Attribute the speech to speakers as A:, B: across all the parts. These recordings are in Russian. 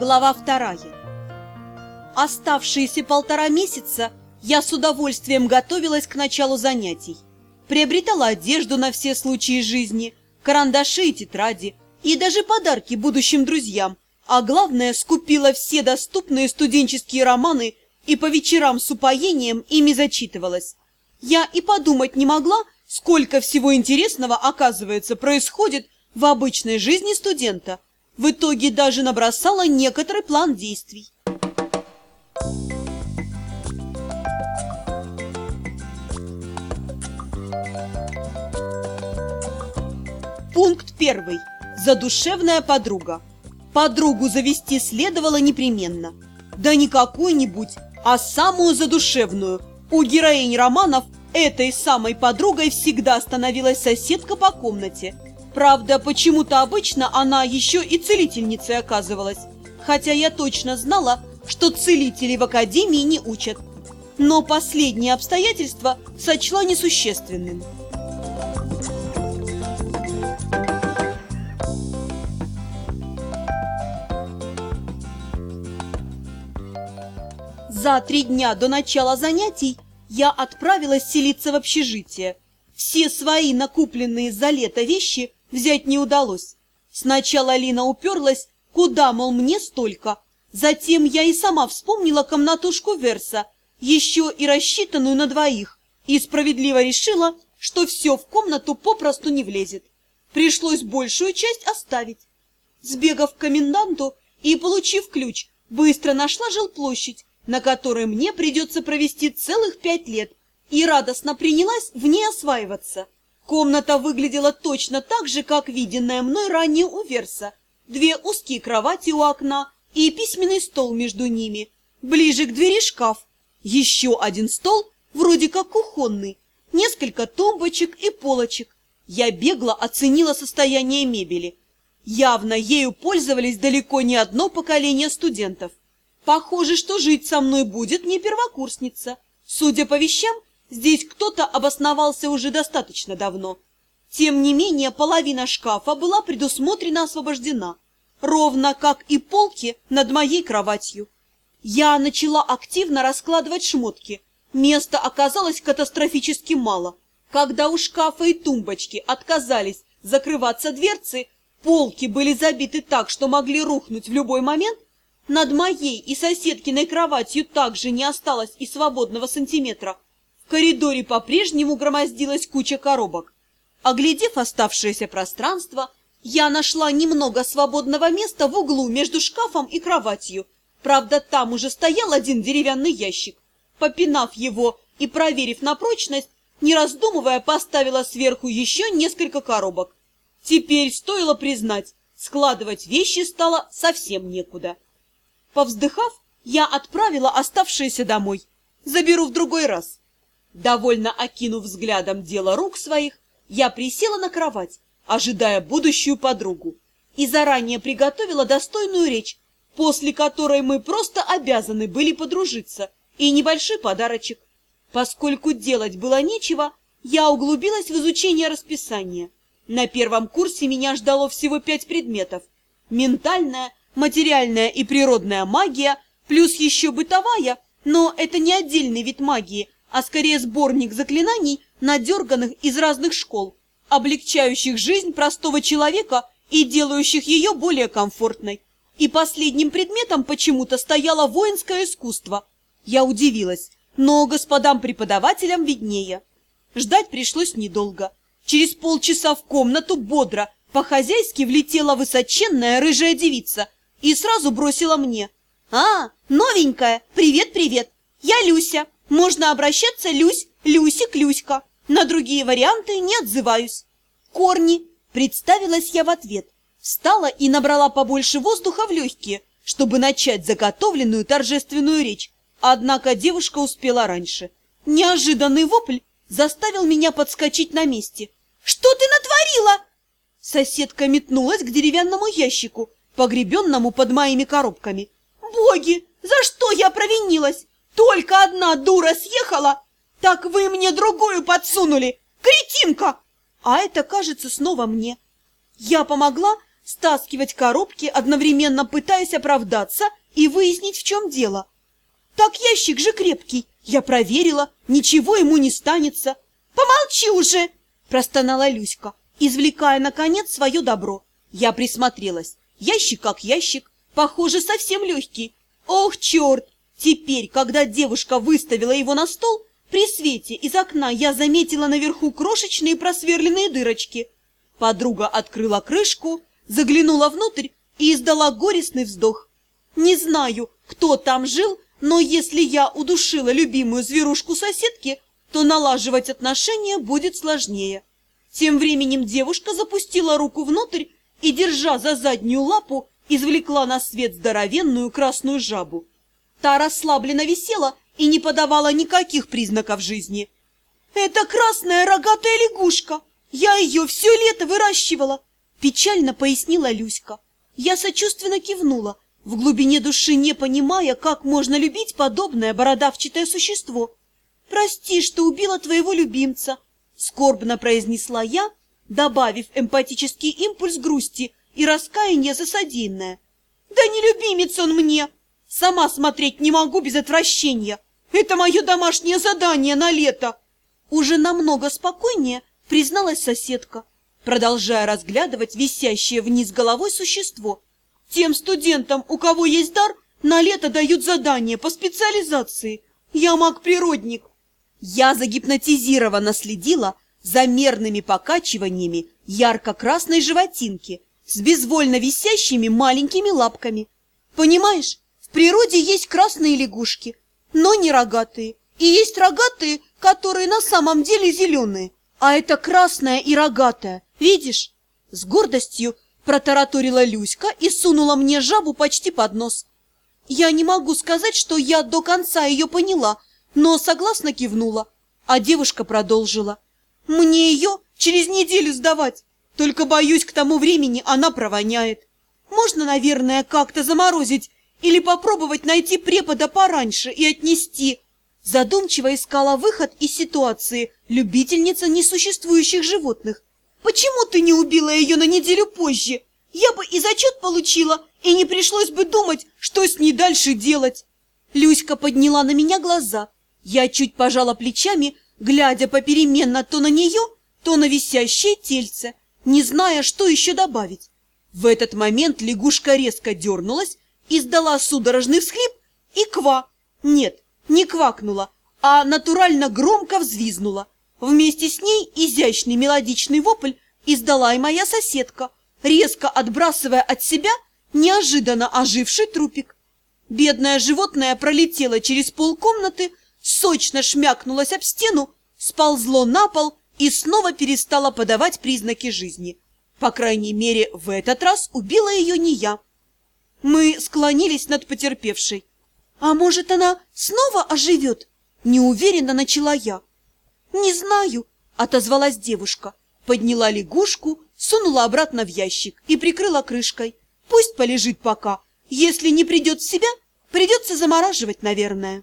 A: Глава вторая. Оставшиеся полтора месяца я с удовольствием готовилась к началу занятий. Приобретала одежду на все случаи жизни, карандаши и тетради, и даже подарки будущим друзьям, а главное, скупила все доступные студенческие романы и по вечерам с упоением ими зачитывалась. Я и подумать не могла, сколько всего интересного, оказывается, происходит в обычной жизни студента. В итоге даже набросала некоторый план действий. Пункт первый. Задушевная подруга. Подругу завести следовало непременно. Да не какую-нибудь, а самую задушевную. У героинь романов этой самой подругой всегда становилась соседка по комнате. Правда, почему-то обычно она еще и целительницей оказывалась. Хотя я точно знала, что целители в академии не учат. Но последнее обстоятельство сочла несущественным. За три дня до начала занятий я отправилась селиться в общежитие. Все свои накупленные за лето вещи взять не удалось. Сначала Лина уперлась, куда, мол, мне столько. Затем я и сама вспомнила комнатушку Верса, еще и рассчитанную на двоих, и справедливо решила, что все в комнату попросту не влезет. Пришлось большую часть оставить. Сбегав к коменданту и получив ключ, быстро нашла жилплощадь, на которой мне придется провести целых пять лет, и радостно принялась в ней осваиваться. Комната выглядела точно так же, как виденная мной ранее у Верса. Две узкие кровати у окна и письменный стол между ними. Ближе к двери шкаф. Еще один стол, вроде как кухонный. Несколько тумбочек и полочек. Я бегло оценила состояние мебели. Явно ею пользовались далеко не одно поколение студентов. Похоже, что жить со мной будет не первокурсница. Судя по вещам, здесь кто-то обосновался уже достаточно давно. Тем не менее, половина шкафа была предусмотрена освобождена, ровно как и полки над моей кроватью. Я начала активно раскладывать шмотки. Места оказалось катастрофически мало. Когда у шкафа и тумбочки отказались закрываться дверцы, полки были забиты так, что могли рухнуть в любой момент, над моей и соседкиной кроватью также не осталось и свободного сантиметра. Коридоре по-прежнему громоздилась куча коробок. Оглядев оставшееся пространство, я нашла немного свободного места в углу между шкафом и кроватью. Правда, там уже стоял один деревянный ящик. Попинав его и проверив на прочность, не раздумывая, поставила сверху еще несколько коробок. Теперь, стоило признать, складывать вещи стало совсем некуда. Повздыхав, я отправила оставшиеся домой. Заберу в другой раз. Довольно окинув взглядом дело рук своих, я присела на кровать, ожидая будущую подругу, и заранее приготовила достойную речь, после которой мы просто обязаны были подружиться, и небольшой подарочек. Поскольку делать было нечего, я углубилась в изучение расписания. На первом курсе меня ждало всего пять предметов. Ментальная, материальная и природная магия, плюс еще бытовая, но это не отдельный вид магии, а скорее сборник заклинаний, надерганных из разных школ, облегчающих жизнь простого человека и делающих ее более комфортной. И последним предметом почему-то стояло воинское искусство. Я удивилась, но господам преподавателям виднее. Ждать пришлось недолго. Через полчаса в комнату бодро, по-хозяйски влетела высоченная рыжая девица – и сразу бросила мне. «А, новенькая! Привет-привет! Я Люся! Можно обращаться Люсь, Люсик, Люська. На другие варианты не отзываюсь». «Корни!» – представилась я в ответ. Встала и набрала побольше воздуха в легкие, чтобы начать заготовленную торжественную речь. Однако девушка успела раньше. Неожиданный вопль заставил меня подскочить на месте. «Что ты натворила?» Соседка метнулась к деревянному ящику, погребенному под моими коробками. «Боги, за что я провинилась? Только одна дура съехала! Так вы мне другую подсунули! Кретинка!» А это, кажется, снова мне. Я помогла стаскивать коробки, одновременно пытаясь оправдаться и выяснить, в чем дело. Так ящик же крепкий, я проверила, ничего ему не станется. Помолчи уже, простонала Люська, извлекая, наконец, свое добро. Я присмотрелась. Ящик как ящик, похоже, совсем легкий. Ох, черт! Теперь, когда девушка выставила его на стол, при свете из окна я заметила наверху крошечные просверленные дырочки. Подруга открыла крышку, заглянула внутрь и издала горестный вздох. Не знаю, кто там жил, но если я удушила любимую зверушку соседки, то налаживать отношения будет сложнее. Тем временем девушка запустила руку внутрь и, держа за заднюю лапу, извлекла на свет здоровенную красную жабу. Та расслабленно висела и не подавала никаких признаков жизни. «Это красная рогатая лягушка! Я ее все лето выращивала!» Печально пояснила Люська. Я сочувственно кивнула, в глубине души не понимая, как можно любить подобное бородавчатое существо. «Прости, что убила твоего любимца», — скорбно произнесла я, добавив эмпатический импульс грусти и раскаяния за содеянное. «Да не любимец он мне! Сама смотреть не могу без отвращения! Это мое домашнее задание на лето!» Уже намного спокойнее призналась соседка, продолжая разглядывать висящее вниз головой существо. «Тем студентам, у кого есть дар, на лето дают задание по специализации. Я маг-природник». Я загипнотизированно следила за мерными покачиваниями ярко-красной животинки с безвольно висящими маленькими лапками. Понимаешь, в природе есть красные лягушки, но не рогатые, и есть рогатые, которые на самом деле зеленые, а это красная и рогатая, видишь? С гордостью протараторила Люська и сунула мне жабу почти под нос. Я не могу сказать, что я до конца ее поняла, но согласно кивнула, а девушка продолжила. Мне ее через неделю сдавать. Только, боюсь, к тому времени она провоняет. Можно, наверное, как-то заморозить или попробовать найти препода пораньше и отнести. Задумчиво искала выход из ситуации любительница несуществующих животных. Почему ты не убила ее на неделю позже? Я бы и зачет получила, и не пришлось бы думать, что с ней дальше делать. Люська подняла на меня глаза. Я чуть пожала плечами, глядя попеременно то на нее, то на висящее тельце не зная, что еще добавить. В этот момент лягушка резко дернулась, издала судорожный всхлип и ква. Нет, не квакнула, а натурально громко взвизнула. Вместе с ней изящный мелодичный вопль издала и моя соседка, резко отбрасывая от себя неожиданно оживший трупик. Бедное животное пролетело через полкомнаты, сочно шмякнулось об стену, сползло на пол и снова перестала подавать признаки жизни. По крайней мере, в этот раз убила ее не я. Мы склонились над потерпевшей. «А может, она снова оживет?» Неуверенно начала я. «Не знаю», — отозвалась девушка. Подняла лягушку, сунула обратно в ящик и прикрыла крышкой. «Пусть полежит пока. Если не придет в себя, придется замораживать, наверное».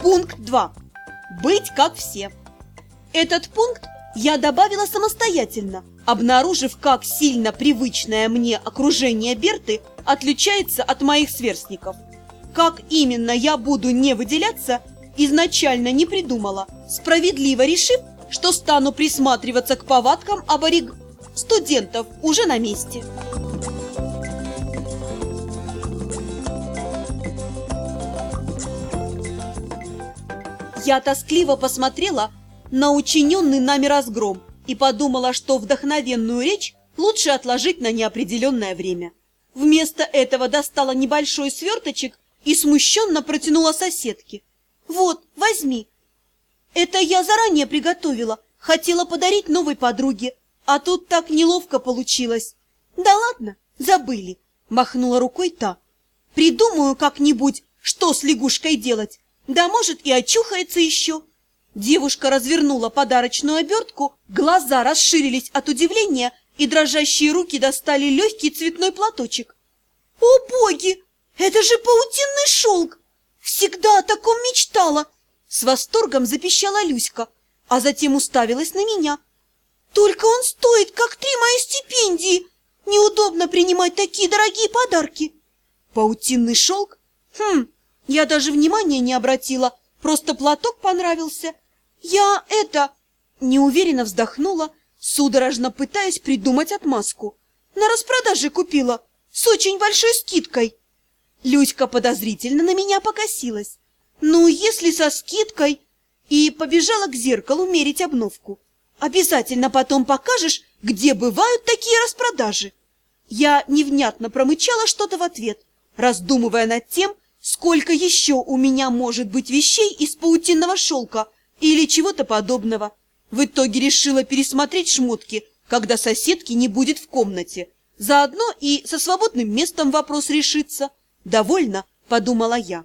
A: Пункт 2. Быть как все. Этот пункт я добавила самостоятельно, обнаружив, как сильно привычное мне окружение Берты отличается от моих сверстников. Как именно я буду не выделяться, изначально не придумала, справедливо решив, что стану присматриваться к повадкам абориг студентов уже на месте. Я тоскливо посмотрела на учиненный нами разгром и подумала, что вдохновенную речь лучше отложить на неопределенное время. Вместо этого достала небольшой сверточек и смущенно протянула соседке. «Вот, возьми. Это я заранее приготовила, хотела подарить новой подруге, а тут так неловко получилось». «Да ладно, забыли», — махнула рукой та. «Придумаю как-нибудь, что с лягушкой делать, да, может, и очухается еще. Девушка развернула подарочную обертку, глаза расширились от удивления, и дрожащие руки достали легкий цветной платочек. «О, боги! Это же паутинный шелк! Всегда о таком мечтала! С восторгом запищала Люська, а затем уставилась на меня. Только он стоит, как три мои стипендии. Неудобно принимать такие дорогие подарки. Паутинный шелк? Хм, я даже внимания не обратила, просто платок понравился. Я это... Неуверенно вздохнула, судорожно пытаясь придумать отмазку. На распродаже купила, с очень большой скидкой. Люська подозрительно на меня покосилась. Ну, если со скидкой... И побежала к зеркалу мерить обновку. Обязательно потом покажешь, где бывают такие распродажи. Я невнятно промычала что-то в ответ, раздумывая над тем, сколько еще у меня может быть вещей из паутинного шелка или чего-то подобного. В итоге решила пересмотреть шмотки, когда соседки не будет в комнате. Заодно и со свободным местом вопрос решится. Довольно, подумала я.